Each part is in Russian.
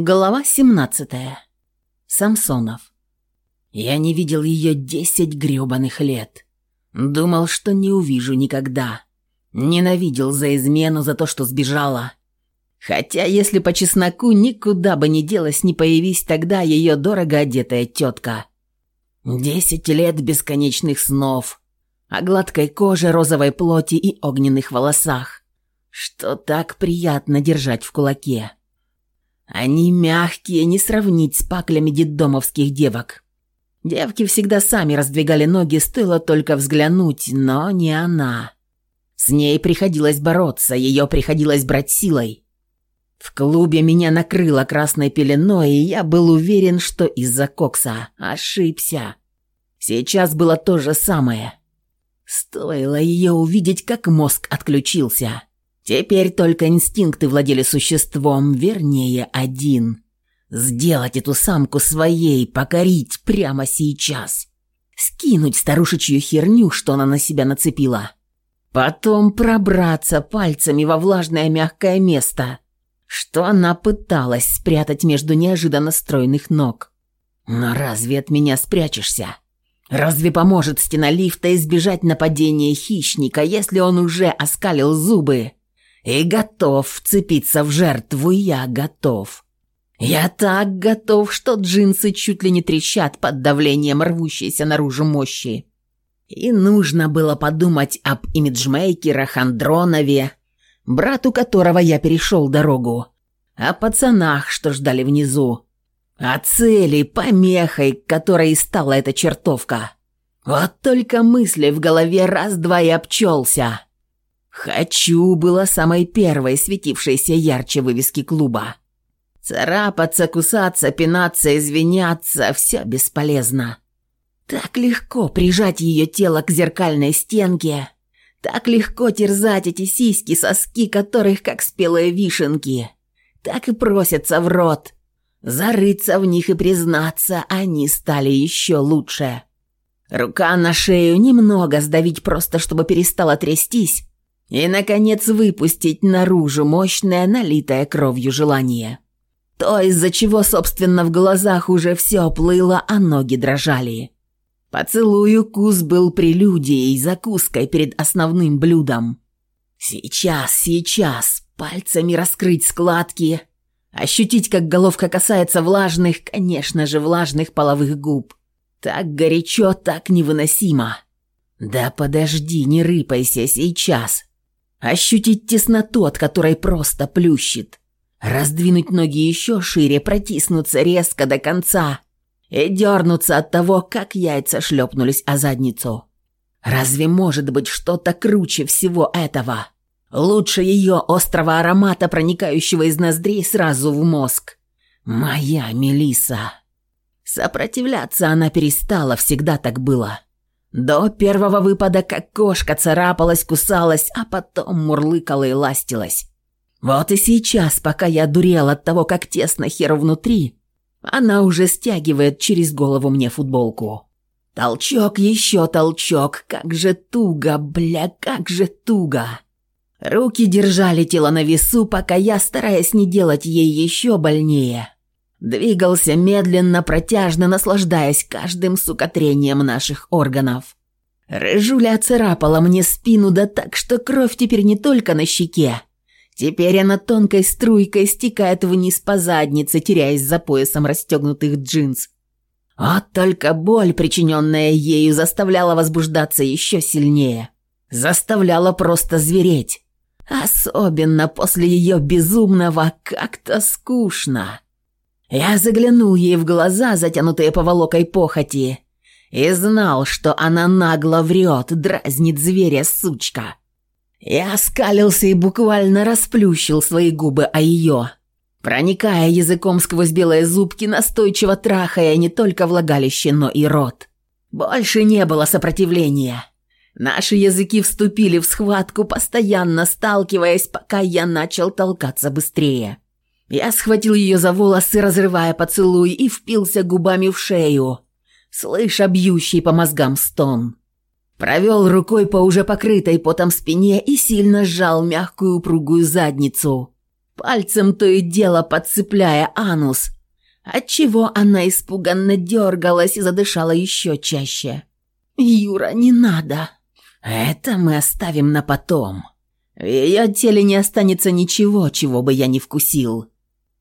Глава 17. Самсонов. Я не видел ее 10 грёбаных лет. Думал, что не увижу никогда. Ненавидел за измену, за то, что сбежала. Хотя, если по чесноку, никуда бы не делась, не появись тогда ее дорого одетая тетка. Десять лет бесконечных снов. О гладкой коже, розовой плоти и огненных волосах. Что так приятно держать в кулаке. Они мягкие, не сравнить с паклями детдомовских девок. Девки всегда сами раздвигали ноги с только взглянуть, но не она. С ней приходилось бороться, ее приходилось брать силой. В клубе меня накрыло красной пеленой, и я был уверен, что из-за кокса ошибся. Сейчас было то же самое. Стоило ее увидеть, как мозг отключился. Теперь только инстинкты владели существом, вернее, один. Сделать эту самку своей, покорить прямо сейчас. Скинуть старушечью херню, что она на себя нацепила. Потом пробраться пальцами во влажное мягкое место, что она пыталась спрятать между неожиданно стройных ног. Но разве от меня спрячешься? Разве поможет стена лифта избежать нападения хищника, если он уже оскалил зубы и готов вцепиться в жертву, я готов. Я так готов, что джинсы чуть ли не трещат под давлением рвущейся наружу мощи. И нужно было подумать об имиджмейкерах Андронове, брату которого я перешел дорогу, о пацанах, что ждали внизу, о цели, помехой, которой стала эта чертовка. Вот только мысли в голове раз-два и обчелся. «Хочу» было самой первой светившейся ярче вывески клуба. Царапаться, кусаться, пинаться, извиняться – все бесполезно. Так легко прижать ее тело к зеркальной стенке, так легко терзать эти сиськи, соски которых как спелые вишенки, так и просятся в рот, зарыться в них и признаться, они стали еще лучше. Рука на шею немного сдавить просто, чтобы перестала трястись, и, наконец, выпустить наружу мощное, налитое кровью желание. То, из-за чего, собственно, в глазах уже все плыло, а ноги дрожали. Поцелую кус был прелюдией, закуской перед основным блюдом. Сейчас, сейчас, пальцами раскрыть складки, ощутить, как головка касается влажных, конечно же, влажных половых губ. Так горячо, так невыносимо. Да подожди, не рыпайся сейчас ощутить тесноту, от которой просто плющит, раздвинуть ноги еще шире, протиснуться резко до конца и дернуться от того, как яйца шлепнулись о задницу. Разве может быть что-то круче всего этого? Лучше ее острого аромата, проникающего из ноздрей сразу в мозг. Моя Мелиса. Сопротивляться она перестала, всегда так было. До первого выпада как кошка царапалась, кусалась, а потом мурлыкала и ластилась. Вот и сейчас, пока я дурел от того, как тесно хер внутри, она уже стягивает через голову мне футболку. Толчок, еще толчок, как же туго, бля, как же туго. Руки держали тело на весу, пока я, стараясь не делать ей еще больнее, Двигался медленно, протяжно, наслаждаясь каждым сукотрением наших органов. Рыжуля царапала мне спину да так, что кровь теперь не только на щеке. Теперь она тонкой струйкой стекает вниз по заднице, теряясь за поясом расстегнутых джинс. А только боль, причиненная ею, заставляла возбуждаться еще сильнее. Заставляла просто звереть. Особенно после ее безумного «как-то скучно». Я заглянул ей в глаза, затянутые поволокой похоти, и знал, что она нагло врет, дразнит зверя сучка. Я оскалился и буквально расплющил свои губы о ее, проникая языком сквозь белые зубки, настойчиво трахая не только влагалище, но и рот. Больше не было сопротивления. Наши языки вступили в схватку, постоянно сталкиваясь, пока я начал толкаться быстрее. Я а схватил ее за волосы, разрывая поцелуй, и впился губами в шею, слыша бьющий по мозгам стон. Провел рукой по уже покрытой потом спине и сильно сжал мягкую упругую задницу, пальцем то и дело подцепляя анус, отчего она испуганно дергалась и задышала еще чаще. «Юра, не надо! Это мы оставим на потом!» В ее теле не останется ничего, чего бы я не вкусил.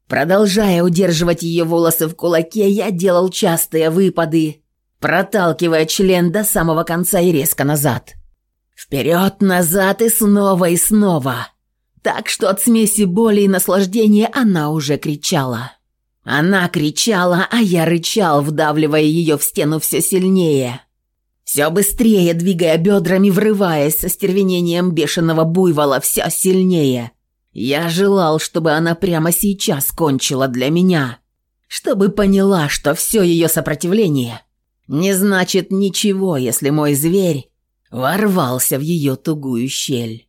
Продолжая удерживать ее волосы в кулаке, я делал частые выпады, проталкивая член до самого конца и резко назад. Вперед, назад и снова, и снова. Так что от смеси боли и наслаждения она уже кричала. Она кричала, а я рычал, вдавливая ее в стену все сильнее. Все быстрее, двигая бедрами, врываясь со стервенением бешеного буйвола все сильнее – я желал, чтобы она прямо сейчас кончила для меня, чтобы поняла, что все ее сопротивление не значит ничего, если мой зверь ворвался в ее тугую щель.